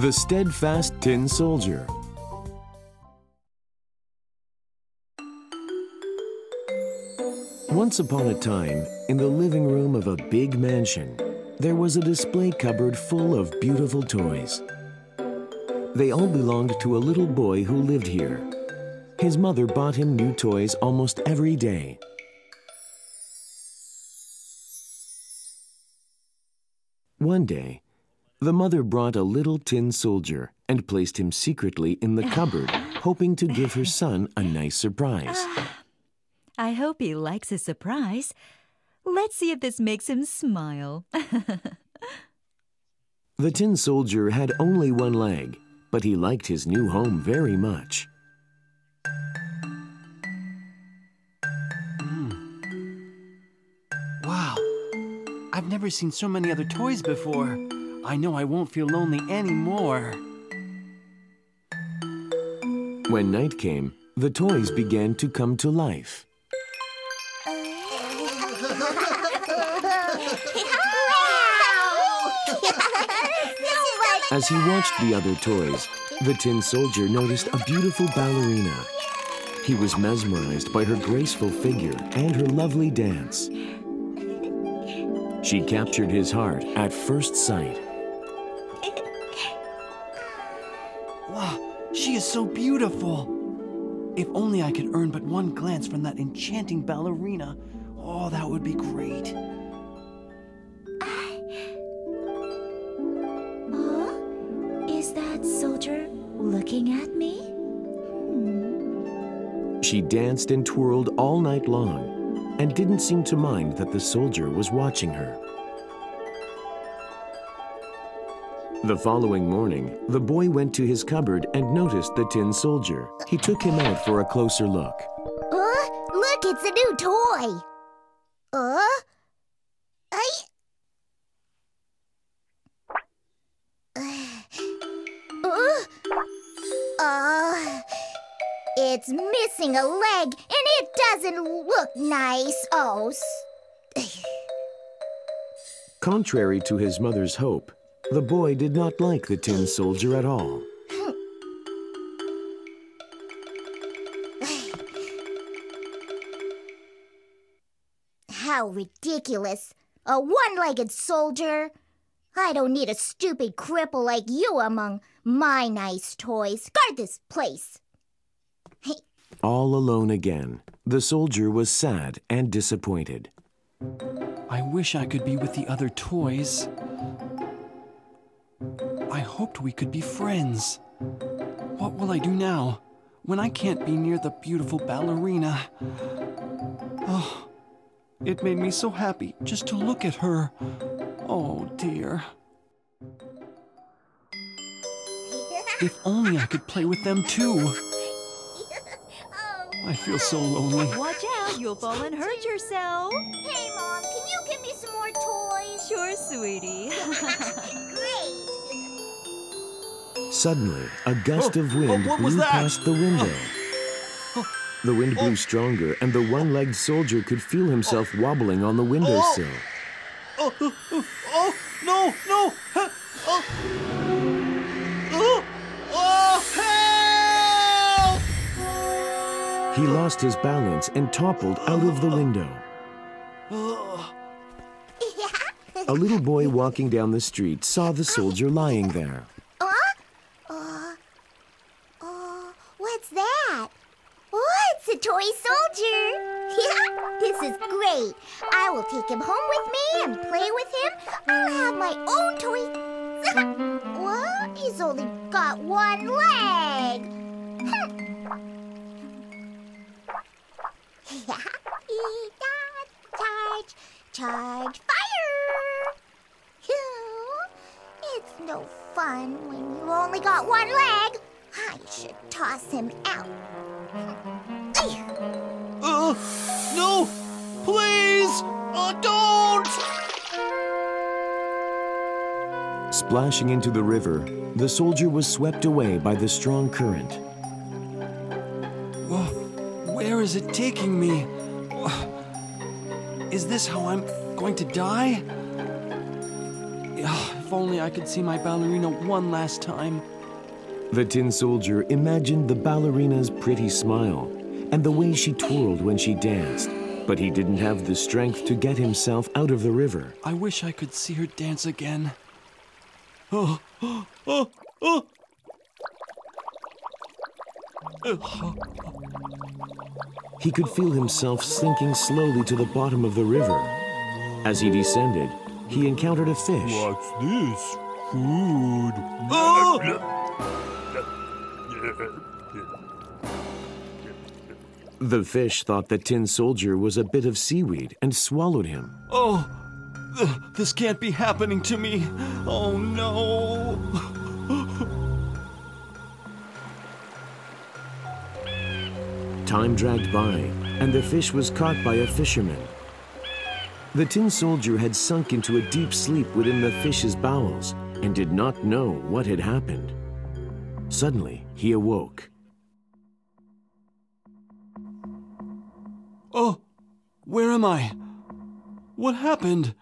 The Steadfast Tin Soldier. Once upon a time, in the living room of a big mansion, there was a display cupboard full of beautiful toys. They all belonged to a little boy who lived here. His mother bought him new toys almost every day. One day, the mother brought a little tin soldier and placed him secretly in the cupboard, hoping to give her son a nice surprise. Ah, I hope he likes his surprise. Let's see if this makes him smile. The tin soldier had only one leg, but he liked his new home very much. Hmm. Wow. I've never seen so many other toys before. I know I won't feel lonely anymore. When night came, the toys began to come to life. As he watched the other toys, the tin soldier noticed a beautiful ballerina. He was mesmerized by her graceful figure and her lovely dance. She captured his heart at first sight. She is so beautiful. If only I could earn but one glance from that enchanting ballerina. Oh, that would be great. Huh? Is that soldier looking at me? She danced and twirled all night long and didn't seem to mind that the soldier was watching her. The following morning, the boy went to his cupboard and noticed the tin soldier. He took him out for a closer look. Uh, look, it's a new toy. Uh, I. Uh, uh, it's missing a leg and it doesn't look nice. Oh, Contrary to his mother's hope, the boy did not like the tin soldier at all. how ridiculous. A one legged soldier. I don't need a stupid cripple like you among my nice toys. Guard this place. All alone again, the soldier was sad and disappointed. I wish I could be with the other toys. I hoped we could be friends. What will I do now when I can't be near the beautiful ballerina? Oh, it made me so happy just to look at her. Oh dear. If only I could play with them too. Oh. I feel so lonely. Watch out, you'll fall and hurt yourself. Hey, Mom, can you give me some more toys? Sure, sweetie. Suddenly, a gust Oh, of wind oh, blew that? past the window. Oh, the wind oh. blew stronger, and the one legged soldier could feel himself oh. wobbling on the windowsill. Oh, oh, oh, oh, no, no! Oh, oh, oh, help! He lost his balance and toppled out of the window. Oh, A little boy walking down the street saw the soldier lying there. Uh, uh, uh, what's that? Oh, a toy soldier. This is great. I will take him home with me and play with him. I'll have my own toy. what? He's only got one leg. charge, charge, fire! It's no fun when you only got one leg. I should toss him out. No! Please! Oh, don't! Splashing into the river, the soldier was swept away by the strong current. Oh, where is it taking me? Oh, Is this how I'm going to die? If If only I could see my ballerina one last time. The tin soldier imagined the ballerina's pretty smile and the way she twirled when she danced, but he didn't have the strength to get himself out of the river. I wish I could see her dance again. Oh, oh, oh, oh. He could feel himself sinking slowly to the bottom of the river. As he descended, he encountered a fish. What's this? Food. Oh! The fish thought the tin soldier was a bit of seaweed and swallowed him. Oh, th- this can't be happening to me. Oh no. Time dragged by, and the fish was caught by a fisherman. The tin soldier had sunk into a deep sleep within the fish's bowels and did not know what had happened. Suddenly, he awoke. Oh, where am I? What happened?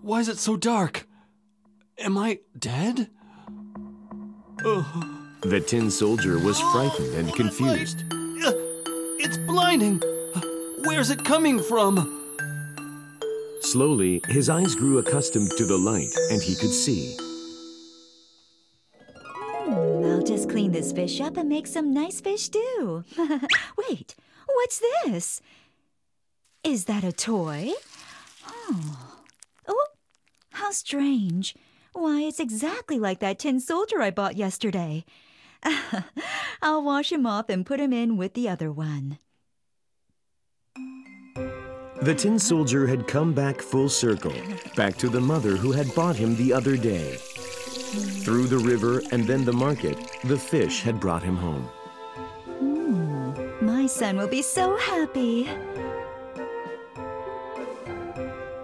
Why is it so dark? Am I dead? Oh, The tin soldier was frightened and confused. uh, it's blinding. Where's it coming from? Slowly, his eyes grew accustomed to the light and he could see. Hmm, I'll just clean this fish up and make some nice fish stew. Wait, what's this? Is that a toy? Oh. oh, how strange. Why, it's exactly like that tin soldier I bought yesterday. I'll wash him off and put him in with the other one. The tin soldier had come back full circle, back to the mother who had bought him the other day. Through the river and then the market, the fish had brought him home. Son will be so happy.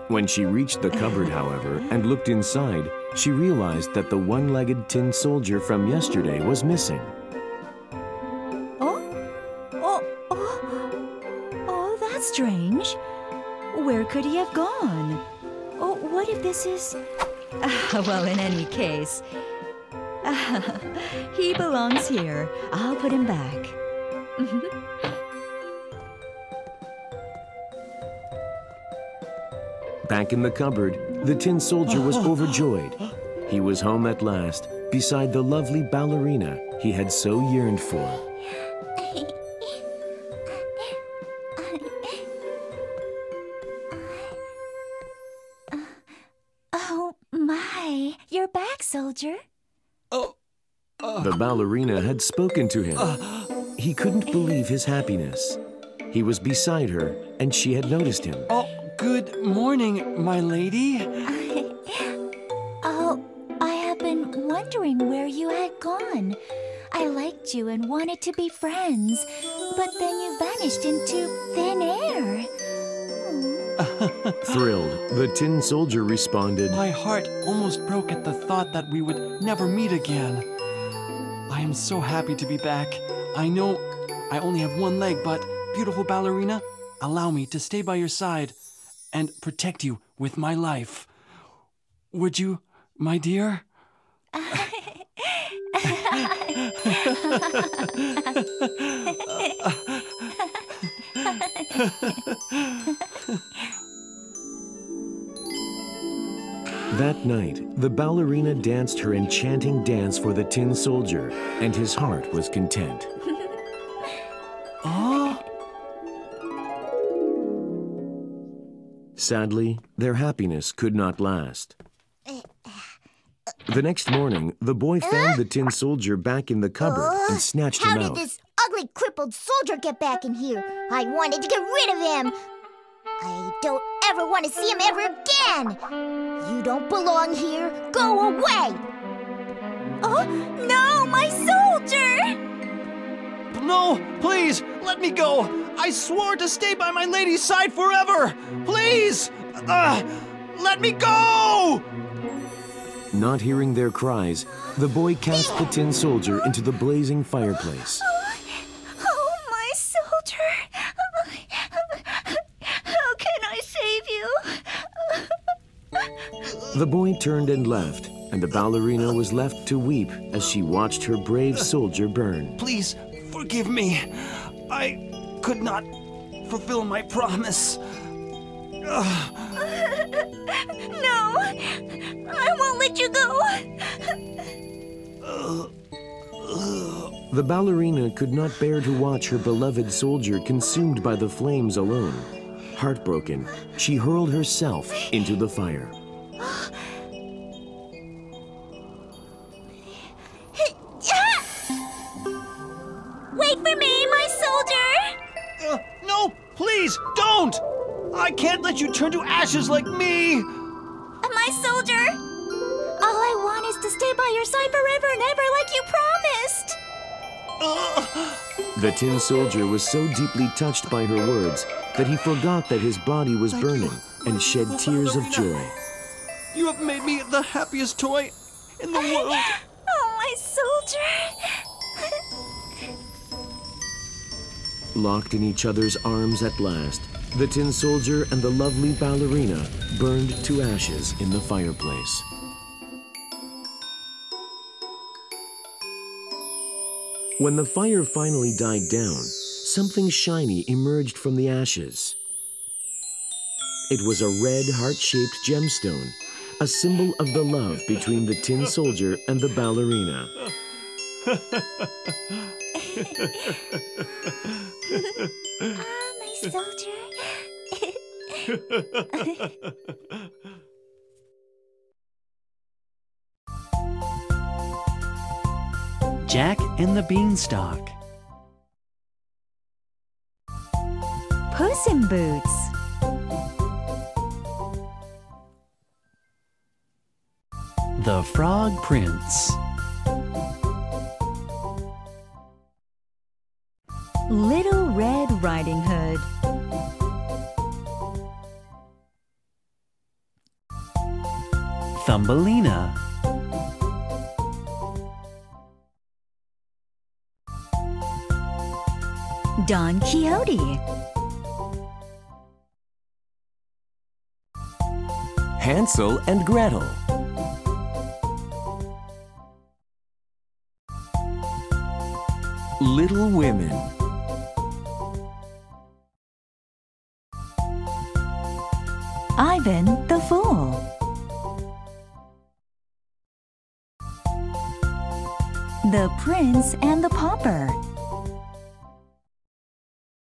When she reached the cupboard, however, and looked inside, she realized that the one legged tin soldier from yesterday was missing. Oh, oh, oh, oh, that's strange. Where could he have gone? Oh, what if this is. Ah, well, in any case, ah, he belongs here. I'll put him back. Back in the cupboard, the tin soldier was overjoyed. He was home at last, beside the lovely ballerina he had so yearned for. Oh, my. You're back, soldier. Oh, uh. The ballerina had spoken to him. Uh. He couldn't believe his happiness. He was beside her, and she had noticed him. oh, good morning, my lady. Oh, I have been wondering where you had gone. I liked you and wanted to be friends, but then you vanished into thin air. Thrilled, the tin soldier responded, My heart almost broke at the thought that we would never meet again. I am so happy to be back. I know I only have one leg, but beautiful ballerina, allow me to stay by your side and protect you with my life. Would you, my dear? That night, the ballerina danced her enchanting dance for the tin soldier, and his heart was content. Sadly, their happiness could not last. The next morning, the boy found the tin soldier back in the cupboard and snatched him. How did this ugly, crippled soldier get back in here? I wanted to get rid of him. I don't ever want to see him ever again. You don't belong here. Go away. Oh, no, my soldier! no, please, let me go. I swore to stay by my lady's side forever. Please, uh, let me go. Not hearing their cries, the boy cast the tin soldier into the blazing fireplace. Oh, my soldier! How can I save you? The boy turned and left, and the ballerina was left to weep as she watched her brave soldier burn. Please forgive me. I could not fulfill my promise. No! I won't let you go! The ballerina could not bear to watch her beloved soldier consumed by the flames alone. Heartbroken, she hurled herself into the fire. Please, don't! I can't let you turn to ashes like me! My soldier! All I want is to stay by your side forever and ever like you promised! The tin soldier was so deeply touched by her words that he forgot that his body was burning and shed tears of joy. You have made me the happiest toy in the world. Oh, my soldier! Locked in each other's arms at last, the tin soldier and the lovely ballerina burned to ashes in the fireplace. When the fire finally died down, something shiny emerged from the ashes. It was a red heart-shaped gemstone, a symbol of the love between the tin soldier and the ballerina. Ah, my soldier. Jack and the Beanstalk. Puss in Boots. The Frog Prince. Little Red Riding Hood. Thumbelina. Don Quixote. Hansel and Gretel. Little Women. Prince and the Pauper.